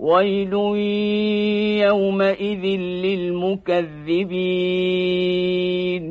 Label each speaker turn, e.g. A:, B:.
A: ويل يومئذ للمكذبين